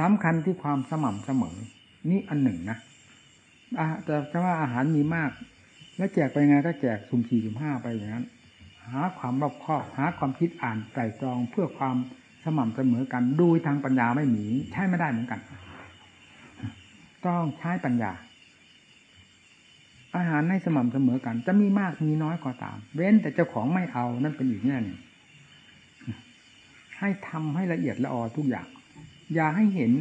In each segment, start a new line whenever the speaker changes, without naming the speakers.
สำคัญที่ความสม่ำเสมอ นี่อันหนึ่งนะแต่จะว่าอาหารมีมาก แล้วแจกไปไงก็แจกสุ่มสี่สุ่มห้าไปอย่างนั้น หาความรอบคอบหาความคิดอ่านไตรตรองเพื่อความสม่ำเสมอกันดูทางปัญญาไม่มีใช้ไม่ได้เหมือนกัน ต้องใช้ปัญญา อาหารให้สม่ำเสมอกัน จะมีมากมีน้อยก็ตาม เว้นแต่เจ้าของไม่เอานั่นเป็นอีกแง่หนึ่งให้ทำให้ละเอียดละออทุกอย่าง อย่าให้เห็น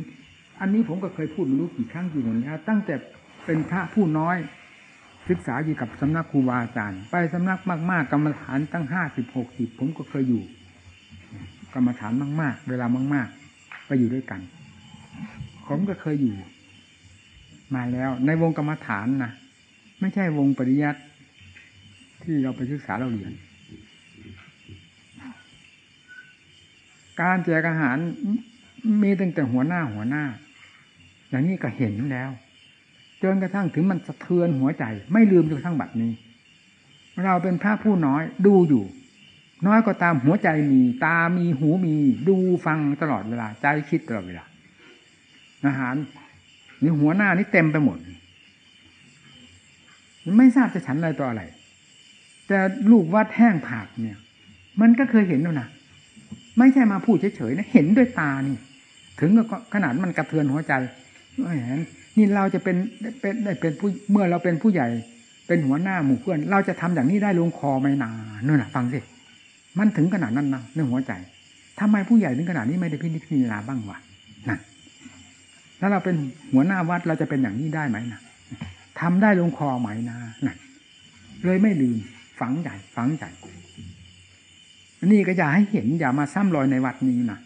อันนี้ผมก็เคยพูดไม่รู้กี่ครั้งกี่หนนะตั้งแต่เป็นพระผู้น้อย ศึกษาอยู่กับสำนักครูบาอาจารย์ ไปสำนักมาก ๆ กรรมฐานตั้งห้าสิบหกสิบผมก็เคยอยู่ กรรมฐานมาก ๆ เวลามาก ๆ ไปอยู่ด้วยกัน ผมก็เคยอยู่ มาแล้ว ในวงกรรมฐานนะไม่ใช่วงปริยัติที่เราไปศึกษาเราเรียนการแจกอาหาร มีตั้งแต่หัวหน้าหัวหน้า อย่างนี้ก็เห็นแล้วจนกระทั่งถึงมันสะเทือนหัวใจ ไม่ลืมจนกระทั่งบัดนี้ เราเป็นพระผู้น้อยดูอยู่ น้อยก็ตามหัวใจมี ตามีหูมี ดูฟังตลอดเวลา ใจคิดตลอดเวลาอาหารนี่หัวหน้านี่เต็มไปหมด ไม่ทราบจะฉันอะไรต่ออะไร แต่ลูกวัดแห้งผากเนี่ย มันก็เคยเห็นแล้วนะไม่ใช่มาพูดเฉยๆนะเห็นด้วยตานี่ ถึงก็ขนาดมันกระเทือนหัวใจเห็นนี่เราจะเป็นเป็นได้เป็นผู้เมื่อเราเป็นผู้ใหญ่ เป็นหัวหน้าหมู่เพื่อน เราจะทำอย่างนี้ได้ลงคอไม่นานนู่นนะฟังสิมันถึงขนาดนั้นนะในหัวใจทำไมผู้ใหญ่ถึงขนาดนี้ไม่ได้พิจิตรณาบ้างวะนั่นแล้วเราเป็นหัวหน้าวัดเราจะเป็นอย่างนี้ได้ไหมนะทำได้ลงคอไหมนะนั่นเลยไม่ลืมฝังใจฝังใจนี่ก็อย่าให้เห็นอย่ามาซ้ำรอยในวัดนี้นะ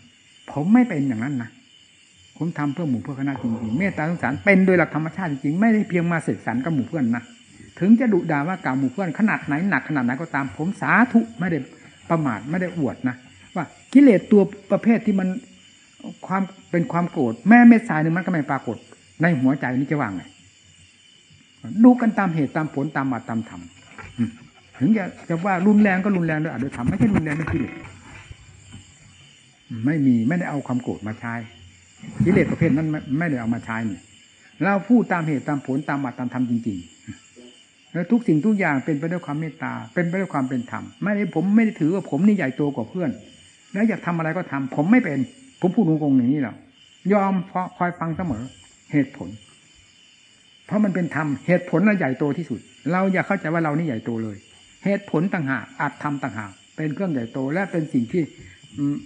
ผมไม่เป็นอย่างนั้นนะ ผมทำเพื่อหมู่เพื่อคณะจริงๆเมตตาสงสารเป็นโดยหลักธรรมชาติจริงๆไม่ได้เพียงมาเสกสรรกับหมู่เพื่อนนะถึงจะดุด่าว่ากล่าวหมู่เพื่อนขนาดไหนหนักขนาดไหนก็ตามผมสาธุไม่ได้ประมาทไม่ได้อวดนะว่ากิเลสตัวประเภทที่มันความเป็นความโกรธแม่เม็ดทรายหนึ่งมันก็ไม่ปรากฏ ในหัวใจนี้จะว่างไงดูกันตามเหตุตามผลตามมาตามธรรมถึงจะจะว่ารุนแรงก็รุนแรงด้วยอาจจะทำไม่ใช่รุนแรงด้วยกิเลสไม่มีไม่ได้เอาความโกรธมาใช้ กิเลสประเภทนั้นไม่ได้เอามาใช้เนี่ยเราพูดตามเหตุตามผลตามมาตามธรรมจริงๆ แล้วทุกสิ่งทุกอย่างเป็นไปด้วยความเมตตา เป็นไปด้วยความเป็นธรรม ไม่ได้ผมไม่ได้ถือว่าผมนี่ใหญ่โตกว่าเพื่อน แล้วอยากทำอะไรก็ทำผมไม่เป็น ผมพูดตรงๆอย่างนี้แหละยอมเพราะคอยฟังเสมอ เหตุผล เพราะมันเป็นธรรม เหตุผลเราใหญ่โตที่สุด เราอย่าเข้าใจว่าเรานี่ใหญ่โตเลย เหตุผลต่างหากอาจทำต่างหาก เป็นเครื่องใหญ่โตและเป็นสิ่งที่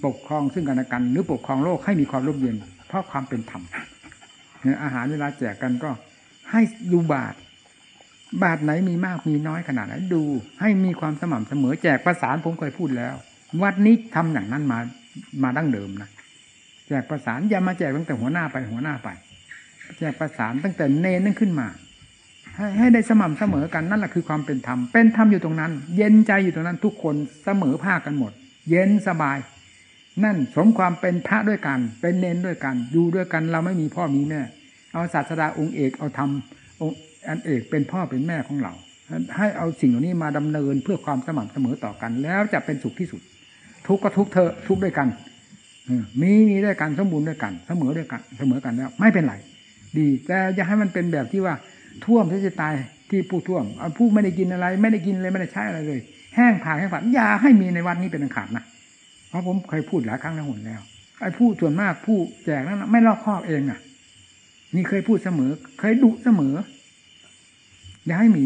ปกครองซึ่งกันและกัน หรือปกครองโลกให้มีความร่มเย็น เพราะความเป็นธรรมอาหารเวลาแจกกันก็ ให้ดูบาท บาทไหนมีมากมีน้อยขนาดไหนดู ให้มีความสม่ำเสมอแจกประสานผมเคยพูดแล้ว วัดนี้ทำอย่างนั้นมามาดั้งเดิมนะแจกประสานอย่ามาแจกตั้งแต่หัวหน้าไปหัวหน้าไป แจกประสานตั้งแต่เนนนั่นขึ้นมาให้ให้ได้สม่ำเสมอกันนั่นแหละคือความเป็นธรรมเป็นธรรมอยู่ตรงนั้น เย็นใจอยู่ตรงนั้นทุกคนเสมอภาคกันหมด เย็นสบาย นั่นสมความเป็นพระด้วยกัน เป็นเน้นด้วยกัน อยู่ด้วยกันเราไม่มีพ่อมีแม่ เอาศาสดาองค์เอกเอาธรรมองค์อันเอกเป็นพ่อเป็นแม่ของเรา ให้เอาสิ่งเหล่านี้มาดำเนินเพื่อความสม่ำเสมอต่อกัน แล้วจะเป็นสุขที่สุด ทุกก็ทุกเธอทุกด้วยกันมีมีด้วยกันสมบูรณ์ด้วยกัน เสมอด้วยกัน เสมอกันแล้ว ไม่เป็นไรดีแต่อย่าให้มันเป็นแบบที่ว่าท่วมที่จะตายที่ผู้ท่วมผู้ไม่ได้กินอะไร ไม่ได้กินเลยไม่ได้ใช้อะไรเลย แห้งผาแห้งผากอย่าให้มีในวัดนี้เป็นอันขาดนะ เพราะผมเคยพูดหลายครั้งแล้วหนแล้วไอ้ผู้ส่วนมากผู้แจกนั้นไม่รอบคอบเองอะ นี่เคยพูดเสมอ เคยดุเสมอ อย่าให้มี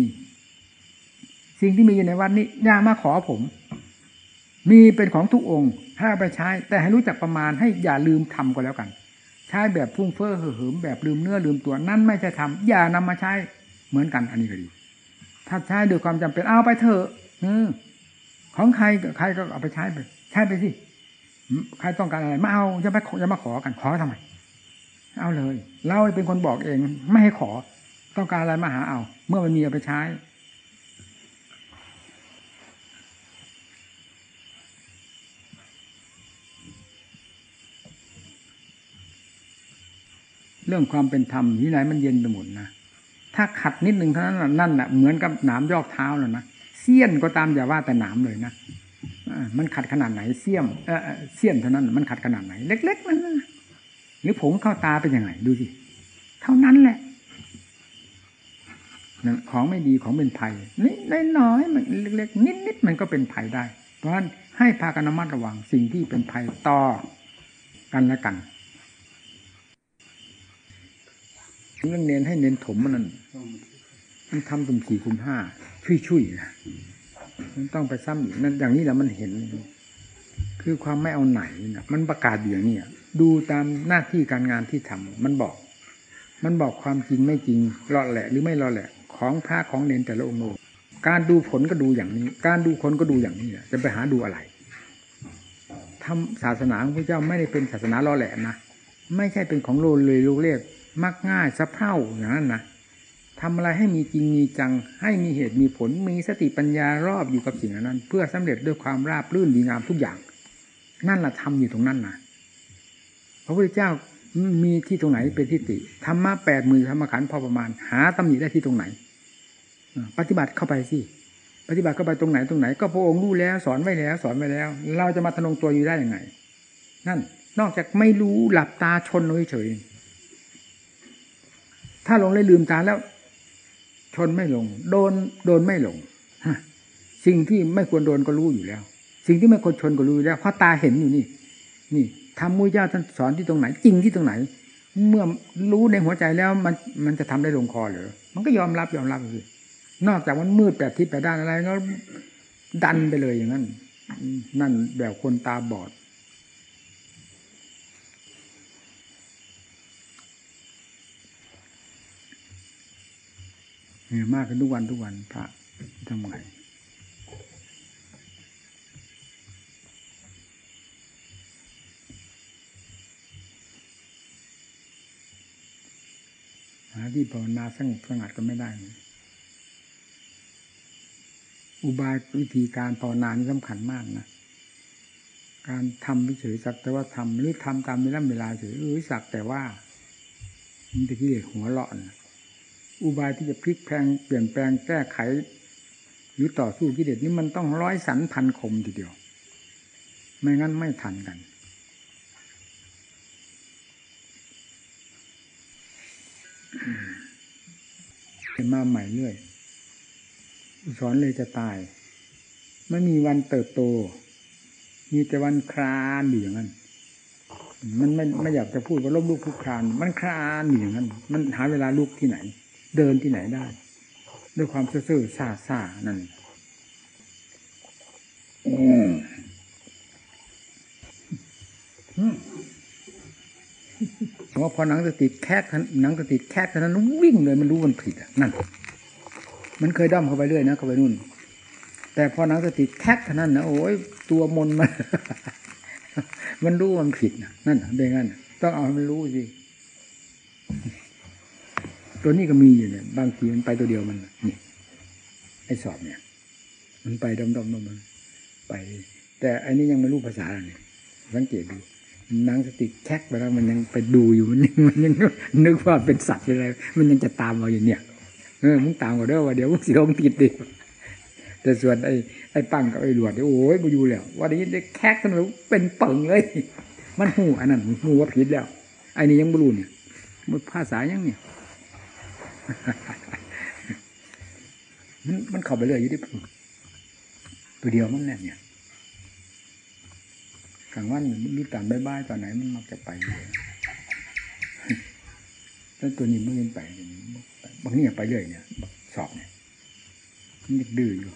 สิ่งที่มีอยู่ในวัดนี้อย่ามาขอผม มีเป็นของทุกองค์ให้ไปใช้ แต่ให้รู้จักประมาณให้อย่าลืมทำก็แล้วกัน ใช้แบบพุ่งเฟ้อเหิมแบบลืมเนื้อลืมตัวนั่นไม่ใช่ทำอย่านำมาใช้เหมือนกันอันนี้ก็ดี ถ้าใช้ด้วยความจำเป็นเอาไปเถอะของใครใครก็เอาไปใช้ไป ใช้ไปสิใครต้องการอะไรมาเอาจะไม่จะมาขอกันขอทำไมเอาเลย เราเป็นคนบอกเอง ไม่ให้ขอ ต้องการอะไรมาหาเอา เมื่อมันมีเอาไปใช้ เรื่องความเป็นธรรมที่ไหนมันเย็นไปหมดนะถ้าขัดนิดหนึ่งเท่านั้นนั่นแหละเหมือนกับหนามยอกเท้าแล้วนะเสี้ยนก็ตามอย่าว่าแต่หนามเลยนะ มันขัดขนาดไหนเสี้ยมเออเสี้ยนเท่านั้น มันขัดขนาดไหน เล็ก ๆ นั่นนะหรือผงเข้าตาเป็นยังไงดูสิเท่านั้นแหละของไม่ดีของเป็นภัยนิดน้อยมันเล็กๆนิดๆมันก็เป็นภัยได้ เพราะฉะนั้นให้พากันระมัดระวังสิ่งที่เป็นภัยต่อกันและกันเรื่องเน้นให้เน้นถมมันนั่นมันทำตุ่มสี่คุมห้าชุยๆนะ ต้องไปซ้ำอีกนั่นอย่างนี้แหละมันเห็น คือความไม่เอาไหนนะมันประกาศอย่างนี้ดูตามหน้าที่การงานที่ทำมันบอก มันบอกความจริงไม่จริงรอแหละหรือไม่รอแหละ ของพระของเนนแต่ละองค์การดูผลก็ดูอย่างนี้ การดูคนก็ดูอย่างนี้จะไปหาดูอะไรทำศาสนาของพระเจ้าไม่ได้เป็นศาสนารอแหละนะไม่ใช่เป็นของโลเลยโลเรียกมักง่ายสะเพร่าอย่างนั้นนะ ทำอะไรให้มีจริงมีจัง ให้มีเหตุมีผลมีสติปัญญารอบอยู่กับสิ่งนั้น เพื่อสำเร็จด้วยความราบรื่นดีงามทุกอย่าง นั่นแหละทำอยู่ตรงนั้นนะพระพุทธเจ้ามีที่ตรงไหนเป็นที่ติธรรมะแปดหมื่นธรรมขันพอประมาณ หาตำหนิได้ที่ตรงไหนปฏิบัติเข้าไปสิปฏิบัติเข้าไปตรงไหนตรงไหน ก็พระองค์รู้แล้วสอนไว้แล้ว สอนไว้แล้ว เราจะมาทะนงตัวอยู่ได้ยังไง นั่น นอกจากไม่รู้หลับตาชนเฉยถ้าลงเลยลืมตาแล้ว ชนไม่ลง โดนโดนไม่ลงสิ่งที่ไม่ควรโดนก็รู้อยู่แล้ว สิ่งที่ไม่ควรชนก็รู้อยู่แล้วเพราะตาเห็นอยู่นี่ นี่ทำมุ้ยเจ้าท่านสอนที่ตรงไหน จริงที่ตรงไหน เมื่อรู้ในหัวใจแล้วมันมันจะทำได้ลงคอหรือมันก็ยอมรับยอมรับเลยนอกจากมันมืดแปดทิศแปดด้านอะไรก็ดันไปเลยอย่างนั้น นั่นแบบคนตาบอดเนี่ย มากขึ้นทุกวันทุกวันพระทำไงหาที่ภาวนาสงบสงัดก็ไม่ได้ อุบายวิธีการภาวนานี่สำคัญมากนะ การทำเฉยสักแต่ว่าทำหรือทำตามเวลาเวลาเฉยหรือสักแต่ว่า มันจะกิเลสหัวเลาะนะ อุบายที่จะพลิกแพลงเปลี่ยนแปลงแก้ไข หรือต่อสู้กิเลสนี่มันต้องร้อยสันพันคมทีเดียว ไม่งั้นไม่ทันกัน เป็นมาใหม่เรื่อยสอนเลยจะตาย ไม่มีวันเติบโต มีแต่วันคลานอยู่อย่างนั้นมันไม่ไม่อยากจะพูดว่าล้มลุกคลุกคลาน มันคลานอยู่อย่างนั้น มันหาเวลาลุกที่ไหน เดินที่ไหนได้ ด้วยความซื่อๆซ่าซ่านั่นว่าพอหนังจะติดแคกหนังจะติดแคกเท่านั้นวิ่งเลยมันรู้มันผิดอะนั่น มันเคยด้อมเข้าไปเรื่อยนะเข้าไปนู่น แต่พอหนังจะติดแคกเท่านั้นนะโอ้ยตัวมนมันมันรู้มันผิดนะนั่นเป็นงั้นต้องเอาให้มันรู้สิ ตัวนี้ก็มีอยู่เนี่ย บางทีมันไปตัวเดียวมันนี่ไอ้สอบเนี่ย มันไปดมดมดมไป แต่อันนี้ยังไม่รู้ภาษาเนี่ยสังเกตดูนังสติแคกไปแล้วมันยังไปดูอยู่มันยังมันยังนึกว่าเป็นสัตว์อะไรมันยังจะตามมาอยู่เนี่ยเออมึงตามก็ได้ว่าเดี๋ยวมึงสิลงติดดิแต่ส่วนไอ้ไอ้ปังกับไอ้หลวดโอ้ยมาอยู่แล้ววันนี้ได้แคกกันแล้วเป็นเปิงเลย มันหูอันนั้นหูว่าผิดแล้วไอ้นี่ยังบรูเนี่ยมันภาษายังเนี่ย มันมันเข้าไปเลยอยู่ที่ตัวเดียวมันแน่เนี่ยกลางวันมันรู้ตามบายๆตอนไหนมันมักจะไปเลยแล้วตัวนี้มันยังไปบางนี่ไปเรื่อยเนี่ยสอบเนี่ยมันยังดื้ออยู่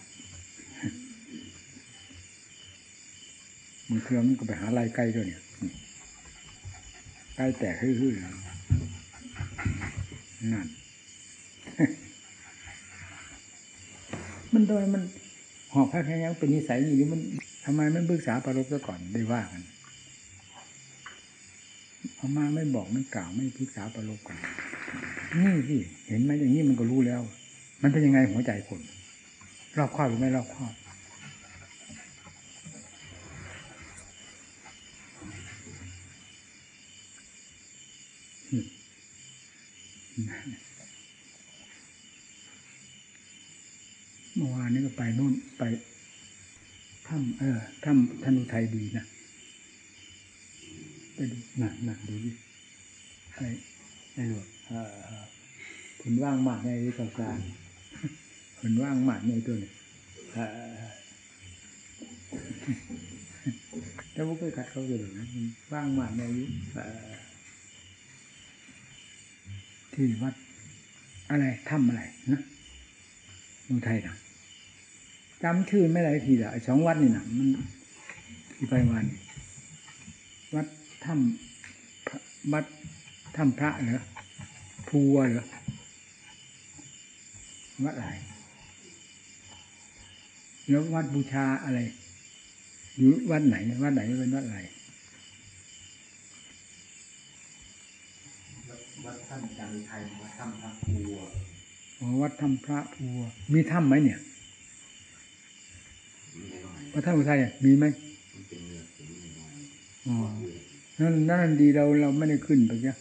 มันเครื่องมันก็ไปหาลายไก่ด้วยเนี่ยไก่แตกฮือๆนั่น มันโดยมันหอบแพ้แพ้ยังเป็นนิสัยอย่างนี้มันทำไมไม่ปรึกษาปรบซะก่อนได้ว่ากันพอมาไม่บอกไม่กล่าวไม่ปรึกษาปรบกันนี่สิเห็นไหมอย่างนี้มันก็รู้แล้ว มันเป็นยังไงหัวใจคนรอบครอบหรือไม่รอบครอบ เมื่อวานนี้ก็ไปนู่นไปถ้ำเออถ้ำธนุไทยดีนะไปดูหนักหนักดูดิอะไรไม่รู้
เอ่อผลว่างมากในวิชาการ
มันว่างมากในตัวนี้
เอ่อ
แต่ว่าเคยขัดเขาอยู่เลยนะว่างมากในอยู่ที่วัดอะไรถ้ำอะไรนะเมืองไทยนะ จำชื่อไม่ได้ทีละไอ้สองวัดนี่นะมันที่ไปวันวัดถ้ำพระวัดถ้ำพระเหรอภูวัวเหรอวัดอะไรแล้ววัดบูชาอะไรอยู่วัดไหน วัดไหนเป็นวัดอะไร
วัดถ้ำจันทร์ไทยวัดถ้ำพระครูอะ
อ๋อวัดถ้ำพระภูวัวมีถ้ำไหมเนี่ย วัดถ้ำอุทัยอะมีไหมอ๋อนั่นนั่นดีเราเราไม่ได้ขึ้นไปเนี้ย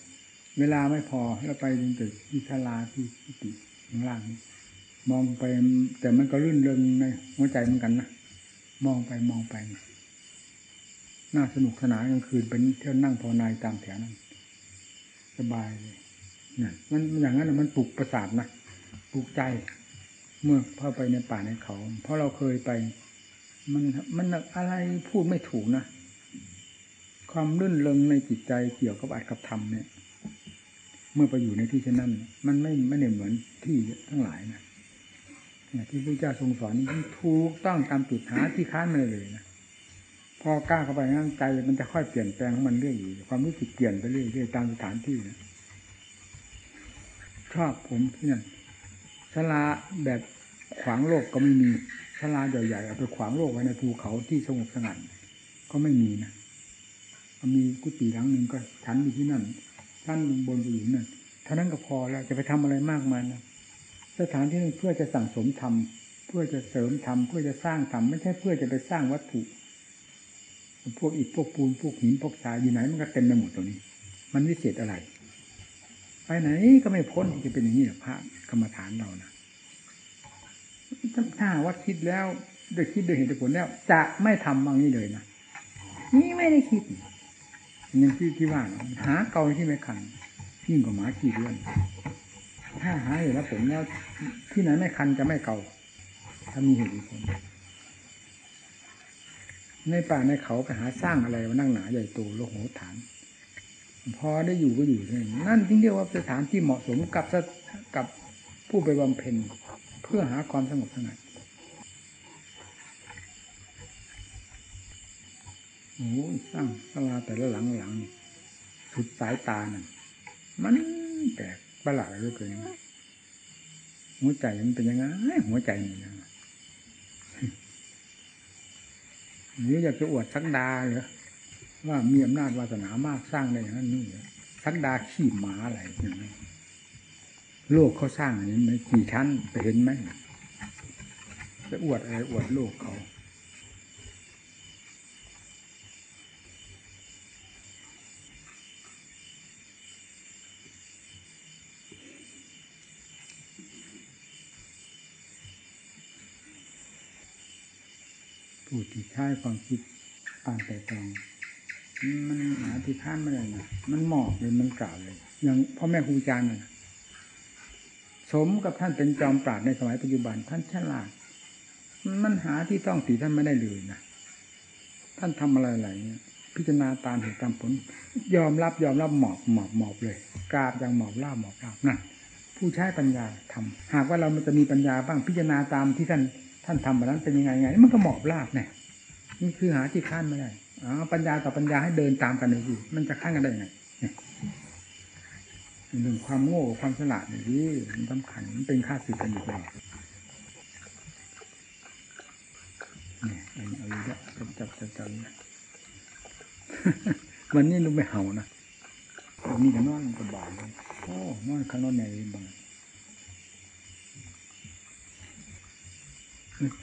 เวลาไม่พอเราไปจนถึงที่ศาลาที่ที่ติข้างล่างนี่มองไป แต่มันก็รื่นเริงในหัวใจเหมือนกันนะมองไปมองไปนะน่าสนุกสนานกลางคืนเป็นเที่ยวนั่งภาวนาตามแถวนั้น สบายเลยเนี่ยมันอย่างนั้นน่ะมันปลุกประสาทนะปลุกใจ เมื่อเข้าไปในป่าในเขา เพราะเราเคยไป มันมันอะไรพูดไม่ถูกนะความรื่นเริงในจิตใจเกี่ยวกับอัตกับธรรมเนี่ย เมื่อไปอยู่ในที่เช่นนั้น มันไม่ไม่ได้เหมือนที่ทั้งหลายนะที่พระเจ้าทรงสอนนี่ถูกต้องตามจุดหาที่ค้านมาเลยนะพอกล้าเข้าไปนั่นใจมันจะค่อยเปลี่ยนแปลงของมันเรื่อยอยู่ความรู้สึกเปลี่ยนไปเรื่อยๆตามสถานที่นะชอบผมที่นั่นศาลาแบบขวางโลกก็ไม่มี ลาใหญ่ๆเอาไปขวางโลกไว้ในภูเขาที่สงบสงัดก็ไม่มีนะมีกุฏิหลังหนึ่งก็ฉันอยู่ที่นั่นท่านบนไปอยู่นั่นเท่านั้นก็พอแล้วจะไปทำอะไรมากมายนะสถานที่นั้นเพื่อจะสั่งสมธรรมเพื่อจะเสริมธรรมเพื่อจะสร้างธรรมไม่ใช่เพื่อจะไปสร้างวัตถุ พวกอิฐพวกปูนพวกหินพวกทรายอยู่ไหนมันก็เต็มไปหมดตรงนี้ มันวิเศษอะไร ไปไหนก็ไม่พ้นที่จะเป็นอย่างนี้หรอกพระกรรมฐานเรานะ ถ้าว่าคิดแล้วโดยคิดโดยเหตุผลแล้ว จะไม่ทำอย่างนี้เลยนะนี่ไม่ได้คิดอย่างที่ที่ว่าหาเกาที่ไม่คันยิ่งกว่าหมาขี่เดือน ถ้าหาเหตุและผลแล้ว ที่ไหนไม่คันจะไม่เกาถ้ามีเหตุผลในป่าในเขาไปหาสร้างอะไรมานั่งหนาใหญ่โตโลโหฐาน พอได้อยู่ก็อยู่นั่นจึงเรียกว่าสถานที่เหมาะสมกับกับผู้ไปบำเพ็ญ เพื่อหาความสงบสงัดโอ้ยสร้างศาลาแต่ละหลังหลังนี่สุดสายตานั่นมันแปลกประหลาดเหลือเกินหัวใจมันเป็นยังไงหัวใจนี่นะหรืออยากจะอวดสักดาเหรอว่ามีอำนาจวาสนามากสร้างได้อย่างนั้นนี่สักดาขี้หมาอะไรอย่างนี้ โลกเขาสร้างอย่างนี้ไหมกี่ชั้นไปเห็นไหมไปอวดอะไรอวดโลกเขาผู้ที่ใช้ความคิดอ่านแต่ตองมันหาที่ท่านไม่ได้นะมันหมอบเลยมันกล่าวเลย อย่างพ่อแม่ครูอาจารย์นะ สมกับท่านเป็นจอมปราดในสมัยปัจจุบัน ท่านฉลาดมันหาที่ต้องตีท่านไม่ได้เลยนะท่านทำอะไรอะไรเนี่ยพิจารณาตามเหตุตามผล ยอมรับยอมรับหมอบหมอบหมอบเลยกราบอย่างหมอบล่าหมอบล่าบนั่นผู้ใช้ปัญญาทำหากว่าเรามันจะมีปัญญาบ้างพิจารณาตามที่ท่านท่านทำแบบนั้นเป็นยังไงไง มันก็หมอบลาบเนี่ยนี่คือหาที่ขั้นไม่ได้อ๋อปัญญากับปัญญาให้เดินตามกันเลยสิมันจะขั้นกันได้ไง เนี่งความโง่ความฉลาดนี่มันสำคัญมันเป็นค่าสึกกันอยู่ตลอดเนี่ยอันนี้เอาด้วจับจับจับจับนะวันนี้ลุงไปเห่านะวันนี้ก็นอนสบาเลยโอ้นอนข้างนอนในบ้าง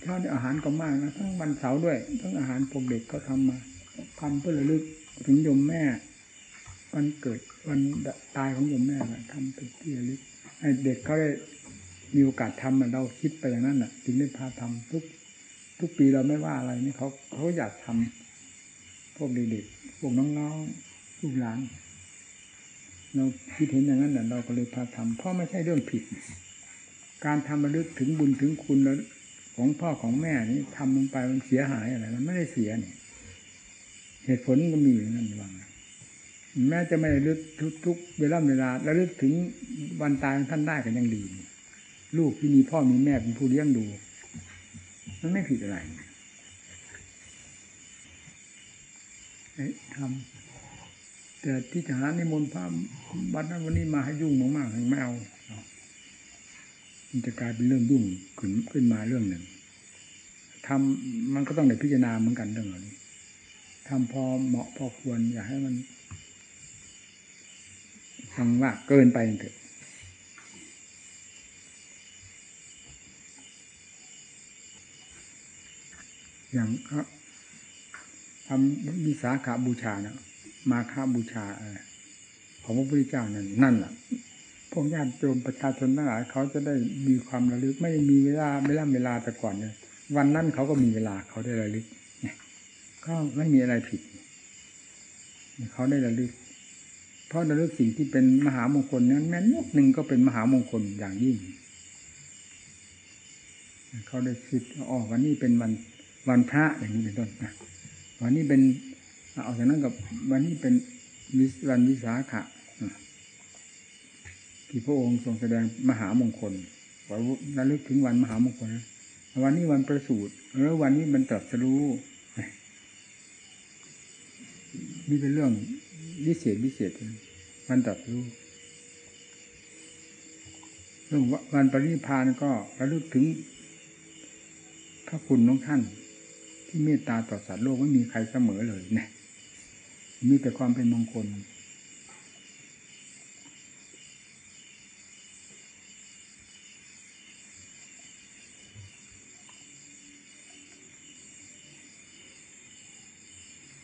เช้าอาหารก็มากนะทั้งวันเสาร์ด้วยทั้งอาหารพวกเด็กก็ทำมาทำเพื่อระลึกถึงยมแม่ วันเกิด วันตายของโยมแม่ทำเป็นที่ระลึกให้เด็กเขาได้มีโอกาสทำเราคิดไปอย่างนั้นน่ะจึงได้พาทำทุก ทุกปีเราไม่ว่าอะไรนี่เขาเขาอยากทำพวกเด็กๆพวกน้องๆลูกหลานเราคิดเห็นอย่างนั้นน่ะเราก็เลยพาทำเพราะไม่ใช่เรื่องผิด การทำระลึกถึงบุญถึงคุณแล้วของพ่อของแม่นี่ทำลงไปมันเสียหายอะไรมันไม่ได้เสียนี่เหตุผลก็มีอยู่นั่นว่าง แม้จะไม่ระลึกทุกเวลาเวลาระลึกถึงวันตายของท่านได้กันยังดี ลูกที่มีพ่อมีแม่เป็นผู้เลี้ยงดู มันไม่ผิดอะไรทำแต่ที่จะหานิมนต์พระวัดนั้นวันนี้มาให้ยุ่งมากๆไม่เอามันจะกลายเป็นเรื่องยุ่งขึ้นขึ้นมาเรื่องหนึ่งทำมันก็ต้องได้พิจารณาเหมือนกันเรื่องเหล่านี้ทำพอเหมาะพอควรอย่าให้มัน ฟังว่าเกินไปเถอะอย่างครับทำวิสาขาบูชานะมาฆบูชาของพระพุทธเจ้านั่นนั่นแหละพวกญาติโยมประชาชนทั้งหลายเขาจะได้มีความระลึกไม่มีเวลาไม่ล่ำเวลาแต่ก่อนเนี่ยวันนั้นเขาก็มีเวลาเขาได้ระลึกเนี่ยก็ไม่มีอะไรผิด เขาได้ระลึก เพราะระลึกสิ่งที่เป็นมหามงคลนั้นแม้นิดหนึ่งก็เป็นมหามงคลอย่างยิ่ง เขาได้คิดอ๋อวันนี้เป็นวันวันพระอย่างนี้เป็นต้นนะวันนี้เป็นเอาจากนั้นกับวันนี้เป็นวันวิสาขะที่พระองค์ทรงแสดงมหามงคลว่าระลึกถึงวันมหามงคลนะวันนี้วันประสูติแล้ววันนี้มันตรัสรู้นี่เป็นเรื่อง วิเศษวิเศษมันตรัสรู้เรื่องวันปรินิพานก็ระลึกถึงพระคุณของท่าน ที่เมตตาต่อสัตว์โลกไม่มีใครเสมอเลยเนี่ยมีแต่ความเป็นมงคล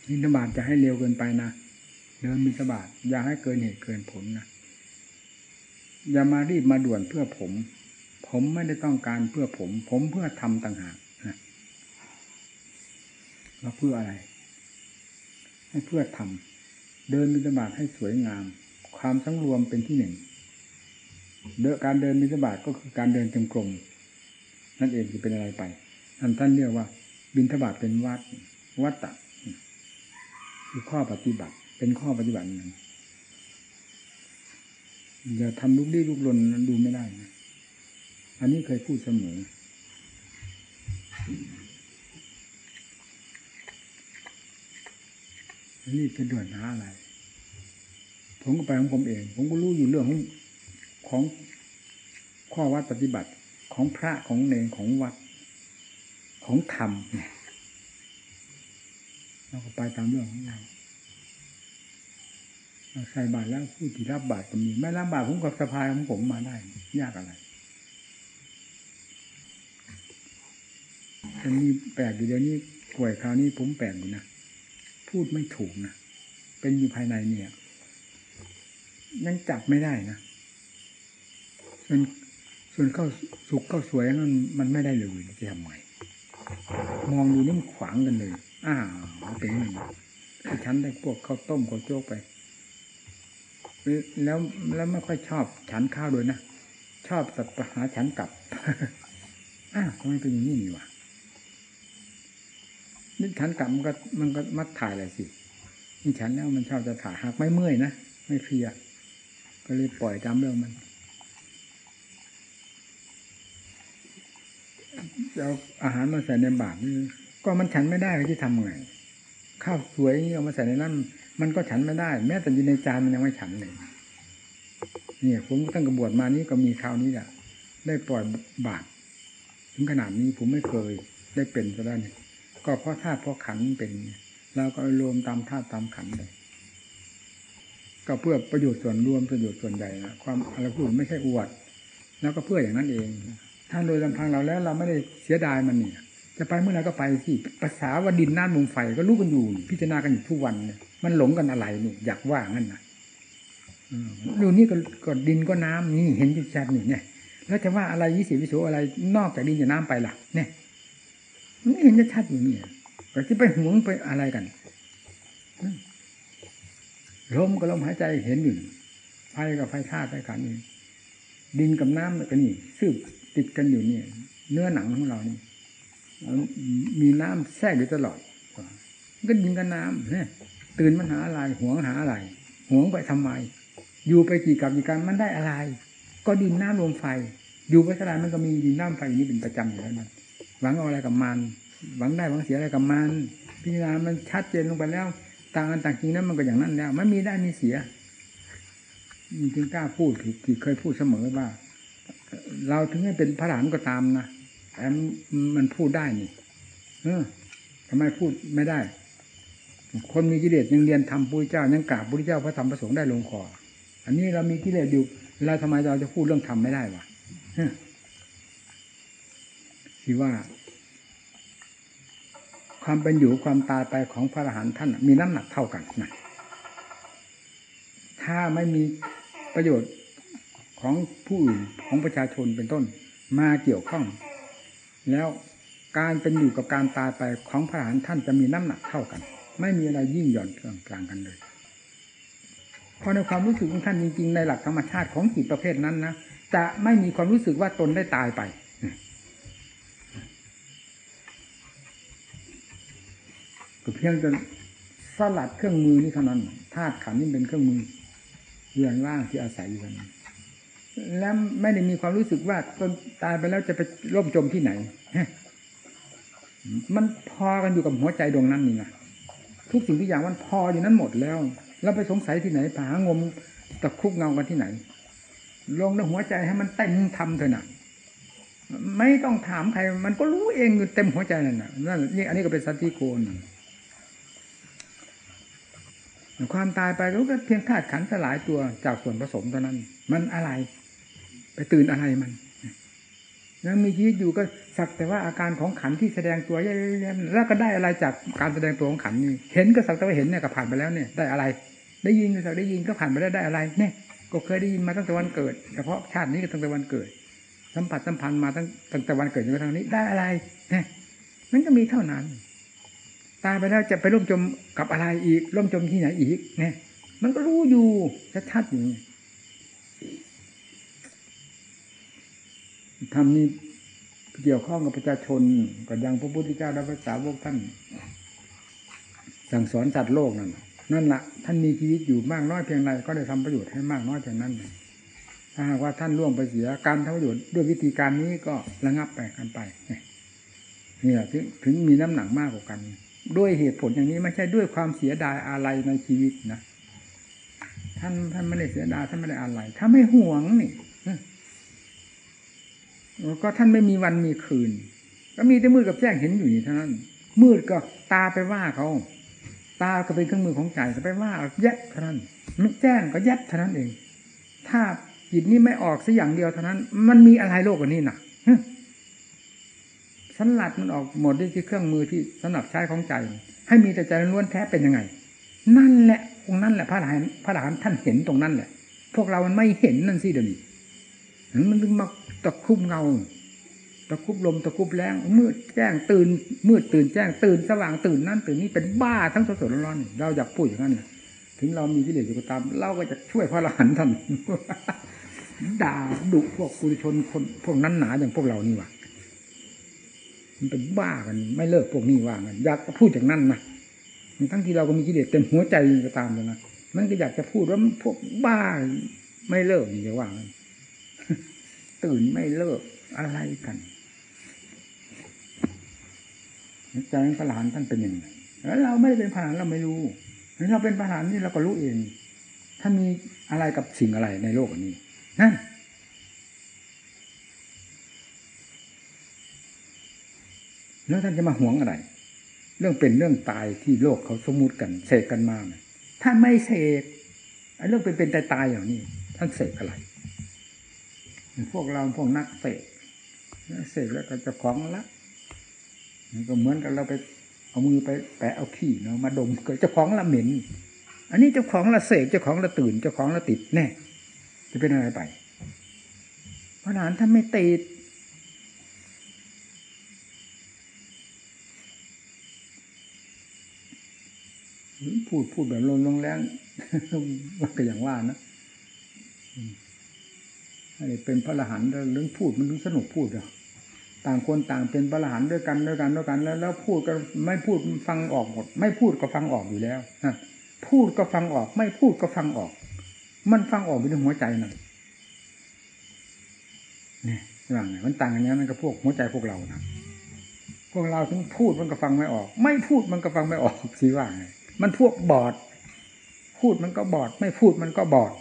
มินบาตจะให้เร็วเกินไปนะ เดินมินบาตอย่าให้เกินเหตุเกินผลนะอย่ามารีบมาด่วนเพื่อผม ผมไม่ได้ต้องการเพื่อผม ผมเพื่อทำต่างหากนะเราเพื่ออะไร ให้เพื่อทำเดินมินบาตให้สวยงาม ความสังรวมเป็นที่หนึ่งเดการเดินมินบาตก็คือการเดินจงกรมนั่นเองจะเป็นอะไรไปนั่นท่านเรียกว่า บินทบาทเป็นวัดวัดตะคือข้อปฏิบัติ เป็นข้อปฏิบัติหนึ่งอย่าทำลุกลี้ลุกลนดูไม่ได้นะอันนี้เคยพูดเสมอรีบจะเดือดหาอะไร ผมก็ไปของผมเอง ผมก็รู้อยู่เรื่องของของข้อวัดปฏิบัติของพระของเนรของวัด ของธรรมเนี่ยเราก็ไปตามเรื่องของเรา ใส่บาตรแล้วผู้ที่รับบาตรก็มีไม่รับบาตรผมกับสะพายของผมมาได้ ยากอะไรจะมีแปลกอยู่เดี๋ยวนี้ป่วยคราวนี้ผมแปลกอยู่นะพูดไม่ถูกนะเป็นอยู่ภายในเนี่ยยังจับไม่ได้นะส่วนส่วนเข้าสุกเข้าสวยมันมันไม่ได้เลยจะทำไงมองดูนี่มันขวางกันเลยอ้าวเป็นอย่างนี้ฉันได้พวกข้าวต้มข้าวโจ๊กไป แล้วแล้วไม่ค่อยชอบฉันข้าวด้วยนะ ชอบสัตว์หาฉันกลับ อ้าวทำไมเป็นอย่างนี้นี่วะนี่ฉันกลับมันก็มันก็มักถ่ายอะไรสินี่ฉันแล้วมันชอบจะถ่ายหากไม่เมื่อยนะไม่เพลียก็เลยปล่อยตามเรื่องมันเอาอาหารมาใส่ในบาตรนี่ก็มันฉันไม่ได้ก็จะทำไงข้าวสวยเอามาใส่ในนั้น มันก็ฉันไม่ได้ แม้แต่อยู่ในจานมันยังไม่ฉันเลยเนี่ยผมตั้งกระบวดมานี้ก็มีคราวนี้แหละได้ปล่อยบาตรถึงขนาดนี้ผมไม่เคยได้เป็นก็ได้นี่ก็เพราะธาตุเพราะขันเป็นเราก็รวมตามธาตุตามขันเลยก็เพื่อประโยชน์ส่วนรวมประโยชน์ส่วนใหญ่นะความอะไรพูดไม่ใช่อวด แล้วก็เพื่ออย่างนั้นเอง ถ้าโดยลำพังเราแล้วเราไม่ได้เสียดายมันเนี่ย จะไปเมื่อไหร่ก็ไปสิภาษาว่าดินน้ำลมไฟก็รู้กันอยู่ พิจารณากันอยู่ทุกวันเนี่ยมันหลงกันอะไรนี่อยากว่างั้นนะดูนี่ก็ก็ดินก็น้ำนี่เห็นชัดนี่เนี่ย แล้วจะว่าอะไรวิสิวิโสอะไรนอกจากดินกับน้ำไปล่ะ เนี่ยนี่เห็นชัดอยู่นี่แต่ที่ไปหวงไปอะไรกันลมก็ลมหายใจเห็นอยู่ไฟกับไฟธาตุไฟขันนี่ดินกับน้ำก็นี่ซืบติดกันอยู่เนี่ย เนื้อหนังของเรานี่ มีน้ำแทรกอยู่ตลอดก็ดินกับน้ำเนี่ยตื่นมันหาอะไรหวงหาอะไรหวงไปทำไม อยู่ไปกี่กับกี่การมันได้อะไร ก็ดินน้ำลมไฟ อยู่ไปเท่าไรมันก็มีดินน้ำไฟอย่างนี้เป็นประจำอยู่แล้วมันหวังเอาอะไรกับมัน หวังได้หวังเสียอะไรกับมันพิจารณามันชัดเจนลงไปแล้ว ต่างกันต่างจริงนั้นมันก็อย่างนั้นแล้วมันมีได้มีเสียจึงกล้าพูดที่เคยพูดเสมอว่า เราถึงให้เป็นพระหลานก็ตามนะ มันพูดได้นี่เออทำไมพูดไม่ได้ คนมีกิเลสยังเรียนทำพุทธเจ้ายังกราบพุทธเจ้าพระธรรมพระสงฆ์ได้ลงคอ อันนี้เรามีกิเลสอยู่เราทำไมเราจะพูดเรื่องธรรมไม่ได้วะที่ว่า ความเป็นอยู่ความตายไปของพระอรหันต์ท่านมีน้ำหนักเท่ากันนะถ้าไม่มีประโยชน์ของผู้อื่นของประชาชนเป็นต้น มาเกี่ยวข้อง แล้วการเป็นอยู่กับการตายไปของพระอรหันต์ท่านจะมีน้ำหนักเท่ากัน ไม่มีอะไรยิ่งหย่อนกลางกลางกันเลยเพราะในความรู้สึกของท่านจริงๆในหลักธรรมชาติของจิตประเภทนั้นนะจะไม่มีความรู้สึกว่าตนได้ตายไปก็เพียงจะสลัดเครื่องมือนี่เท่านั้นธาตุขันนี่เป็นเครื่องมือเรือนว่างที่อาศัยอยู่กันแล้วไม่ได้มีความรู้สึกว่าตนตายไปแล้วจะไปร่มจมที่ไหน มันพอกันอยู่กับหัวใจดวงนั้นนี่นะทุกสิ่งทุกอย่างมันพออยู่นั้นหมดแล้วเราไปสงสัยที่ไหนผางมตะคุบเงากันที่ไหน ลงในหัวใจให้มันเต็มทำเถอะนะไม่ต้องถามใคร มันก็รู้เองอยู่เต็มหัวใจนั่นนะนั่นนี่อันนี้ก็เป็นสันติโกนความตายไปก็เพียงธาตุขันสลายตัวจากส่วนผสมเท่านั้น มันอะไร ไปตื่นอะไรมัน แล้วมีชีวิตอยู่ก็สักแต่ว่าอาการของขันที่แสดงตัวแย่ๆแล้วก็ได้อะไรจากการแสดงตัวของขันนี้เห็นก็สักแต่ว่าเห็นเนี่ยก็ผ่านไปแล้วเนี่ยได้อะไร ได้ยินก็สักได้ยินก็ผ่านไปได้วได้อะไรเนี่ยก็เคยได้ยินมาตั้งแต่วันเกิดเฉพาะชาตินี้ก็ตั้งแต่วันเกิด สัมผัสสัมพันธ์มาตั้งตั้งแต่วันเกิดจนกระทั่งนี้ได้อะไรเนี่ยมันก็มีเท่านั้น ตายไปแล้วจะไปร่วมจมกับอะไรอีกร่วมจมที่ไหนอีกเนี่ยมันก็รู้อยู่ชัดๆอยู่ ทำนี้เกี่ยวข้องกับประชาชนก็ยังพระพุทธเจ้าและพระสาวกท่าน สั่งสอนจัดโลกนั่นนั่นแหละท่านมีชีวิตอยู่มากน้อยเพียงไรก็ได้ทำประโยชน์ให้มากน้อยเพียงนั้นถ้าหากว่าท่านล่วงไปเสียการทำประโยชน์ด้วยวิธีการนี้ก็ระงับไปกันไปเนี่ยถึงถึงมีน้ำหนักมากกว่ากัน ด้วยเหตุผลอย่างนี้ไม่ใช่ด้วยความเสียดายอะไรในชีวิตนะท่านท่านไม่ได้เสียดายท่านไม่ได้อะไรถ้าไม่ห่วงนี่ ก็ท่านไม่มีวันมีคืน ก็มีแต่มืดกับแจ้งเห็นอยู่นี่เท่านั้น มืดก็ตาไปว่าเขา ตาก็เป็นเครื่องมือของใจก็ไปว่าแยบเท่านั้นแจ้งก็แยบเท่านั้นเอง ถ้าจิตนี้ไม่ออกสักอย่างเดียวเท่านั้น มันมีอะไรโลกกว่านี้นะสลัดมันออกหมดด้วยที่เครื่องมือที่สำหรับใช้ของใจ ให้มีแต่ใจล้วนแท้เป็นยังไง นั่นแหละตรงนั้นแหละพระหลานพระหลานท่านเห็นตรงนั้นแหละ พวกเรามันไม่เห็นนั่นสิเดี๋ยวนี้ มันถึงมาตะคุบเงา ตะคุบลมตะคุบแรงมืดแจ้งตื่น มืดตื่นแจ้งตื่นสว่างตื่นนั่นตื่นนี่เป็นบ้าทั้งสดๆร้อนๆเราอยากพูดอย่างนั้นถึงเรามีกิเลสอยู่ก็ตาม เราก็จะช่วยพระอรหันต์ท่านด่าดุพวกปุถุชนคนพวกนั้นหนาอย่างพวกเรานี่ว่ะมันเป็นบ้ากันไม่เลิกพวกนี้ว่างันอยากพูดอย่างนั้นนะทั้งที่เราก็มีกิเลสเต็มหัวใจก็ตามเลยนะมันก็อยากจะพูดว่าพวกบ้าไม่เลิกนี่จะว่างัน ตื่นไม่เลิกอะไรกันใจพระหลานท่านเป็นยังไงแล้วเราไม่ได้เป็นพระหลานเราไม่รู้เราเป็นพระหลานนี่เราก็รู้เองท่านมีอะไรกับสิ่งอะไรในโลกนี้นั่นแล้วท่านจะมาหวงอะไร เรื่องเป็นเรื่องตายที่โลกเขาสมมุติกันเสกกันมาท่านไม่เสกไอ้เรื่องเป็นเป็นตายตายอย่างนี้ท่านเสกอะไร พวกเราพวกนักเสกเสกแล้วก็จะของละก็เหมือนกับเราไปเอามือไปแปะเอาขี้เนาะมาดมก็เจ้าของละเหม็น อันนี้เจ้าของละเสกเจ้าของละตื่นเจ้าของละติดแน่จะเป็นอะไรไปเพราะนั้นท่านไม่ติดพูดพูดแบบลงลงแรงว่าก็อย่างว่านะ เป็นพระอรหันต์แล้วเรื่องพูดมันถึงสนุกพูดอะต่างคนต่างเป็นพระอรหันต์ด้วยกันด้วยกันด้วยกันแล้วแล้วพูดก็ไม่พูดฟังออกหมด ไม่พูดก็ฟังออกอยู่แล้วนะพูดก็ฟังออก ไม่พูดก็ฟังออก มันฟังออกอยู่ในหัวใจนั่นนี่ว่าไงมันต่างกันอย่างนั้นกับพวกหัวใจพวกเรานะพวกเราถึงพูดมันก็ฟังไม่ออก ไม่พูดมันก็ฟังไม่ออกสิว่าไงมันพวกบอด พูดมันก็บอด ไม่พูดมันก็บอด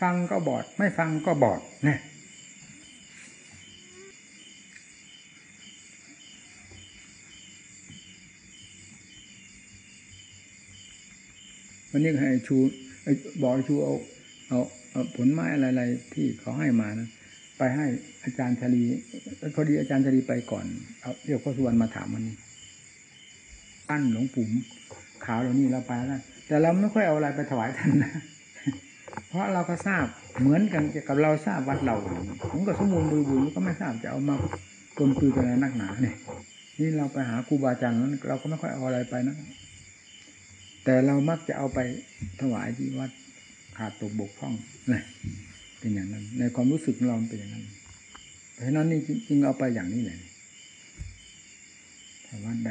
ฟังก็บอด ไม่ฟังก็บอดเนี่ยวันนี้ให้ชูบอกชูเอาเอาเอาผลไม้อะไรๆที่เขาให้มานะไปให้อาจารย์ชลีพอดีอาจารย์ชลีไปก่อนเอาเรียกพ่อสุวรรณมาถามวันนี้อั้นหลวงปู่ขาวเหล่านี้เราไปแล้วแต่เราไม่ค่อยเอาอะไรไปถวายท่านนะ เพราะเราก็ทราบเหมือนกันกับเราทราบวัดเราผมก็สมบูรณ์บริบูรณ์ก็ไม่ทราบจะเอามาปนปืนกันอะไรนักหนาเนี่ยนี่เราไปหาครูบาอาจารย์นั้นเราก็ไม่ค่อยเอาอะไรไปนะ แต่เรามักจะเอาไปถวายที่วัดขาดตกบกพร่องนะเป็นอย่างนั้น ในความรู้สึกของเราเป็นอย่างนั้น เพราะฉะนั้นนี่จริงๆเอาไปอย่างนี้เลยถ้าว่าใด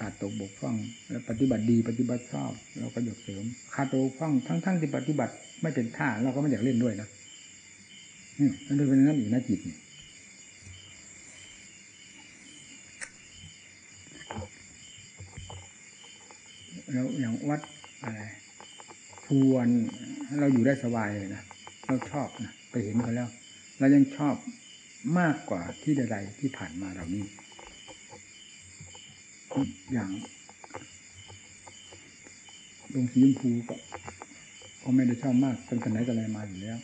ขาดตกบกพร่อง แล้วปฏิบัติดีปฏิบัติชอบเราก็อยากเสริมขาดตกบกพร่องทั้งๆที่ปฏิบัติไม่เป็นท่าเราก็ไม่อยากเล่นด้วยนะนี่มันเป็นนั้นอีกนะจิตนี่แล้วอย่างวัดอะไรทวนเราอยู่ได้สบายเลยนะเราชอบนะไปเห็นเขาแล้ว เรายังชอบมากกว่าที่ใดๆที่ผ่านมาเหล่านี้ อย่างลงสีชมพูก็ก็ไม่ได้ชอบมากตั้งแต่ไหนแต่ไรมาอยู่แล้ว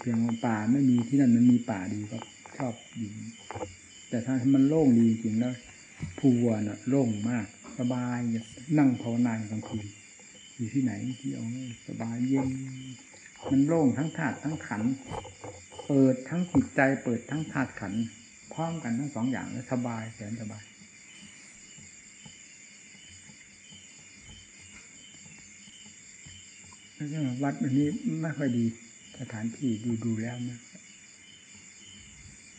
เพียงว่าป่าไม่มีที่นั่นมันมีป่าดีก็ชอบอยู่แต่ถ้ามันโล่งดีจริงๆแล้วภูวัวน่ะโล่งมาก สบายนั่งภาวนากลางคืนอยู่ที่ไหนที่เอาสบายเย็นมันโล่งทั้งธาตุทั้งขัน เปิดทั้งจิตใจเปิดทั้งธาตุขัน พร้อมกันทั้งสองอย่างแล้วสบายแสนสบาย วัดอันนี้ไม่ค่อยดี สถานที่ดูดูแล้วนะ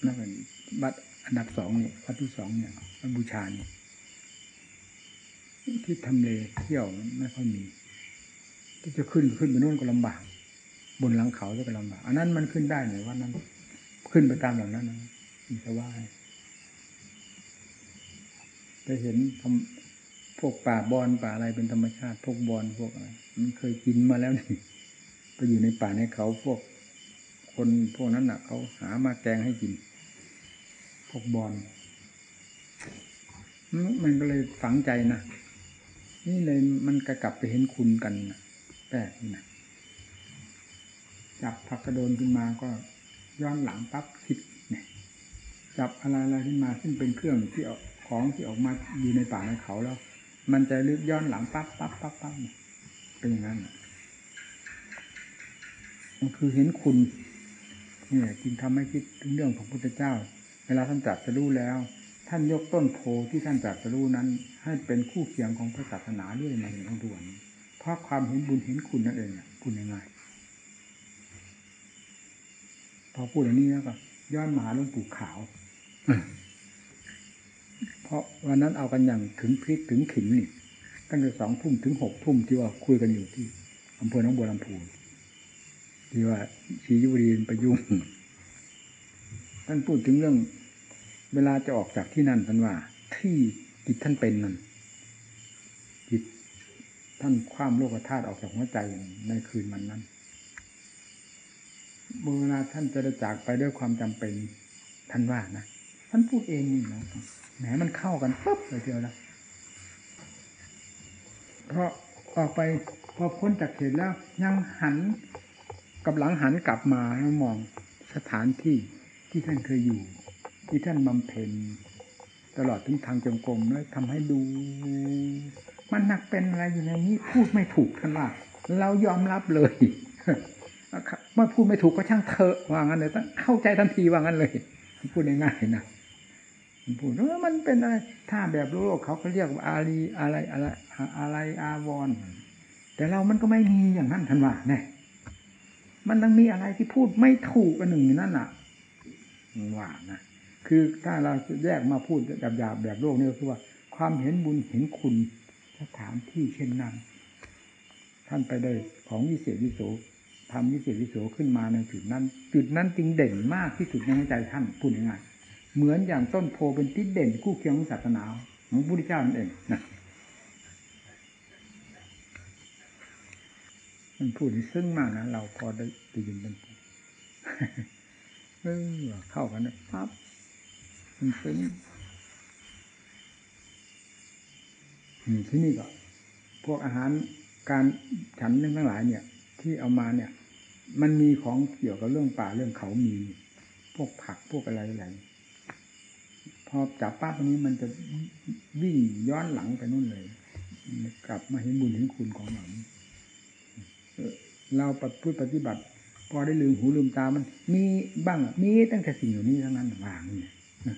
นั่นเป็นวัดอันดับสองเนี่ยวัดที่สองเนี่ยวัดบูชาเนี่ยที่ทำเลเที่ยวไม่ค่อยมีที่จะขึ้นขึ้นไปโน่นก็ลำบาก บนหลังเขาก็ลำบากอันนั้นมันขึ้นได้ไหนว่านั้น ขึ้นไปตามเหล่านั้นนะ มีสบายไปเห็นทำพวกป่าบอนป่าอะไรเป็นธรรมชาติ พวกบอนพวกอะไรมันเคยกินมาแล้วนี่ไปอยู่ในป่าในเขาพวก คนพวกนั้นน่ะเขาหามาแกงให้กิน พวกบอนมันก็เลยฝังใจนะนี่เลยมันกระกลับไปเห็นคุณกันนะแปลกนะจับผักกระโดนขึ้นมาก็ย้อนหลังปั๊บคิด จับอะไรอะไรขึ้นมา ซึ่งเป็นเครื่องที่ออกของที่ออกมาอยู่ในป่าในเขาแล้ว มันจะลึกย้อนหลังปั๊บปั๊บปั๊บปั๊บเป็นอย่างนั้นมันคือเห็นคุณเนี่ยจึงทำให้คิดถึงเรื่องของพระพุทธเจ้า เวลาท่านตรัสรู้แล้ว ท่านยกต้นโพที่ท่านตรัสรู้นั้น ให้เป็นคู่เคียงของพระศาสนาด้วยมาถึงทั้งทุกวันเพราะความเห็นบุญเห็นคุณนั่นเองคุณยังไงพอพูดอย่างนี้แล้วก็ย้อนมาหาหลวงปู่ขาว เพราะวันนั้นเอากันอย่างถึงพริกถึงขิงนี่ตั้งแต่สองทุ่มถึงหกทุ่มที่ว่าคุยกันอยู่ที่อำเภอหนองบัวลำพูที่ว่าชียุรีนไปยุ่งท่านพูดถึงเรื่อง เวลาจะออกจากที่นั่นท่านว่า ที่จิตท่านเป็นนั่นจิตท่านคว้ามโลกธาตุออกจากหัวใจในคืนมันนั้นเวลาท่านจะได้จากไปด้วยความจำเป็นท่านว่านะ ท่านพูดเองนี่นะแหมมันเข้ากันปุ๊บเลยเดียวนะเพราะออกไปพอพ้นจากเขตแล้ว ยังหันกับหลังหันกลับมาแล้วมองสถานที่ที่ท่านเคยอยู่ ที่ท่านบำเพ็ญตลอดถึงทางจงกรมแล้วทำให้ดู มันหนักเป็นอะไรอยู่ในนี้พูดไม่ถูกท่านว่าเรายอมรับเลยเมื่อพูดไม่ถูกก็ช่างเถอะว่างั้นเลยต้องเข้าใจทันทีว่างั้นเลย พูดง่ายๆนะ พูดว่ามันเป็นอะไรถ้าแบบโลกเขาเขาเรียกว่าอารีอะไรอะไรอะไรอาวรแต่เรามันก็ไม่มีอย่างนั้นทันว่าแน่มันต้องมีอะไรที่พูดไม่ถูกกันหนึ่งอยู่นั่นน่ะว่านะคือถ้าเราแยกมาพูดแบบหยาบแบบโลกนี่ก็คือว่า ความเห็นบุญเห็นคุณสถานที่เช่นนั้น ท่านไปได้ของวิเศษวิโสทำวิเศษวิโสขึ้นมาในจุดนั้น จุดนั้นจึงเด่นมากที่สุดในใจท่านพูดง่ายๆ เหมือนอย่างต้นโพเป็นที่เด่นคู่เคียงของศาสนาของพระพุทธเจ้านั่นเองนะมันพูดที่ซึ้งมากนะเราพอได้ได้ยินมันเออเข้ากันนะปั๊บมันซึ้งที่นี่ก็พวกอาหารการฉันเรื่องทั้งหลายเนี่ย ที่เอามาเนี่ย มันมีของเกี่ยวกับเรื่องป่าเรื่องเขามี พวกผักพวกอะไรอะไร อจับป้าตรงนี้มันจะวิ่งย้อนหลังไปนู่นเลย กลับมาเห็นบุญเห็นคุณของเราเอ่อเราปฏิปฏิบัติ พอได้ลืมหูลืมตามัน มีบ้างมีตั้งแต่สิ่งเหล่นี้ทั้งนั้นวางเนี่ยนะ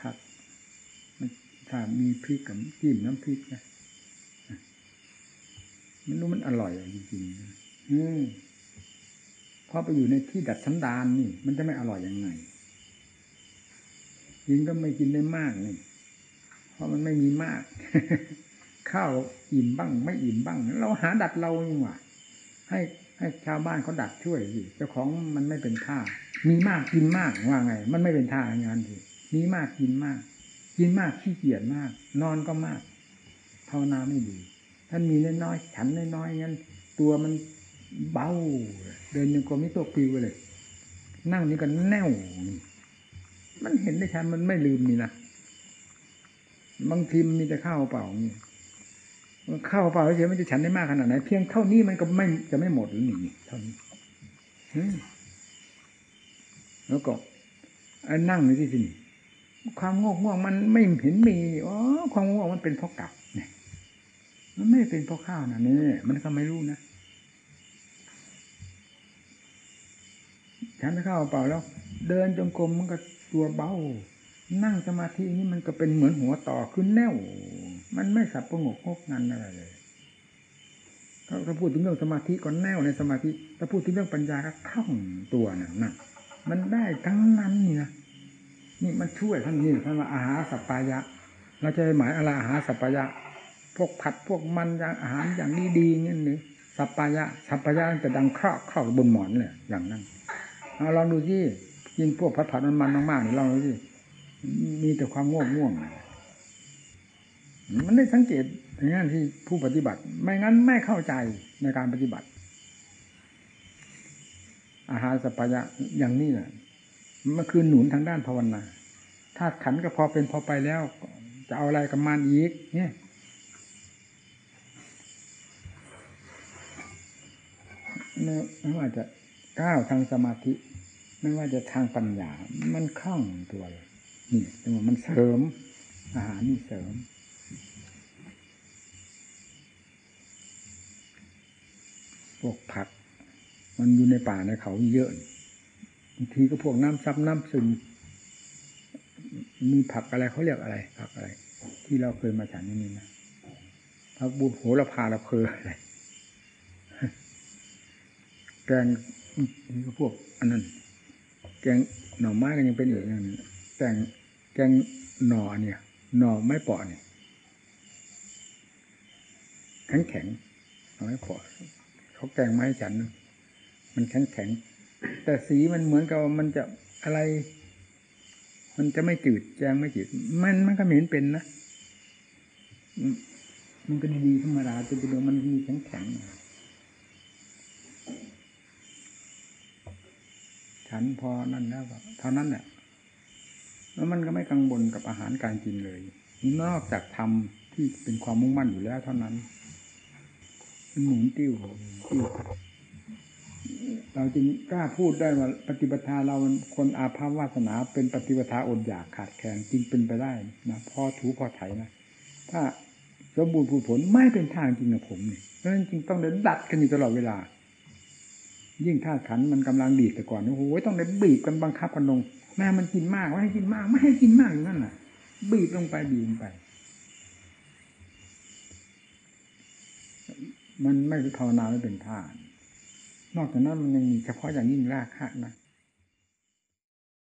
ผักมันถ้ามีพริกกับจิ้มน้ำพริกนะมันรู้มันอร่อยจริงๆอืม พอไปอยู่ในที่ดัดสันดานนี่ มันจะไม่อร่อยยังไงกินก็ไม่กินได้มากนี่ เพราะมันไม่มีมาก ข้าวอิ่มบ้าง ไม่อิ่มบ้าง เราหาดัดเราเองว่ะให้ให้ชาวบ้านเขาดัดช่วยสิเจ้าของมันไม่เป็นท่า มีมากกินมากว่าไง มันไม่เป็นท่าอย่างนั้นสิมีมากกินมาก กินมากขี้เกียจมาก นอนก็มากภาวนาไม่ดีท่านมีน้อยๆฉันน้อยๆงั้น ตัวมันเบาเเดินยังกรมนี่ตัวปิวเลย นั่งนี่ก็แน่วมันเห็นได้ชัดมันไม่ลืมนี่นะบางทีมันมีแต่ข้าวเปล่านี่ข้าวเปล่าเฉยมันจะฉันได้มากขนาดไหนเพียงเท่านี้มันก็ไม่จะไม่หมดหรือนี่เท่านี้แล้วก็ไอ้นั่งในที่สินี่ความง่วงง่วงมันไม่เห็นมีอ๋อความง่วงมันเป็นเพราะกลับเนี่ยมันไม่เป็นเพราะข้าวนะนี่มันก็ไม่รู้นะ ฉันเข้าเปล่าแล้ว เดินจงกรมมันก็ตัวเบา นั่งสมาธินี่มันก็เป็นเหมือนหัวต่อขึ้นแน่ว มันไม่สับประงกงกงันอะไรเลยถ้าพูดถึงเรื่องสมาธิก็แน่วในสมาธิ ถ้าพูดถึงเรื่องปัญญาก็คล่องตัวน่ะนั่นมันได้ทั้งนั้นนี่นะ นี่มันช่วยท่านนี่ท่านว่าอาหารสัปปายะ เราจะหมายอะไรอาหารสัปปายะ พวกผัดพวกมันอย่างอาหารอย่างดีๆเงี้ยนี่สัปปายะสัปปายะจะดังครอกครอกบนหมอนเลยอย่างนั้น เอาลองดูที่กินพวกผัดผัดมันมันมากๆนี่ลองดูที่มีแต่ความง่วงง่วงมันได้สังเกตอย่างนั้นที่ผู้ปฏิบัติ ไม่งั้นไม่เข้าใจในการปฏิบัติ อาหารสัพยะอย่างนี้แหละมันคือหนุนทางด้านภาวนาธาตุขันก็พอเป็นพอไปแล้ว จะเอาอะไรกับมันอีก เนี่ยไม่ไม่ว่าจะก้าวทางสมาธิ ไม่ว่าจะทางปัญญา มันคล่องตัวเลยนี่จังหวะมันเสริม อาหารนี่เสริม พวกผัก มันอยู่ในป่าในเขาเยอะบางทีก็พวกน้ำซับน้ำซึมมีผักอะไรเขาเรียกอะไร ผักอะไร ที่เราเคยมาฉันนี่นะผักบุโหระพาระเพออะไรแกงนี่ก็พวกอันนั้น แกงหน่อไม้ก็ยังเป็นอีกอย่างนึงแกงแกงหน่อเนี่ย หน่อไม้ปาะเนี่ยแข็งแข็งหน่อไม้ปาะเขาแกงไม้ฉัน มันแข็งแข็งแต่สีมันเหมือนกับมันจะอะไร มันจะไม่จืดแจงไม่จืดมันมันก็เห็นเป็นนะมันก็ดีธรรมดาจนเป็นมันมีแข็งแข็ง ฉันพอนั่นแล้วเท่านั้นแหละแล้วมันก็ไม่กังวลกับอาหารการกินเลย นอกจากทำที่เป็นความมุ่งมั่นอยู่แล้วเท่านั้นมันหมุนติ้วติ้วเราจึงกล้าพูดได้ว่าปฏิปทาเรามันคนอาภัพวาสนาเป็นปฏิปทาอดอยากขาดแคลนจริงเป็นไปได้นะพอถูพอไถนะถ้าสมบูรณ์ผลผลไม่เป็นทางจริงนะผมนี่เพราะนั้นจึงต้องเดินดัดกันอยู่ตลอดเวลา ยิ่งธาตุขันมันกำลังบีบแต่ก่อนโอ้โหต้องได้บีบกันบังคับกันลงแม่มันกินมากไม่ให้กินมากไม่ให้กินมากอย่างนั้นแหละบีบลงไปบีบไป มันไม่ภาวนาไม่เป็นท่านอกจากนั้นมันยังมีเฉพาะอย่างยิ่งรากหักนะ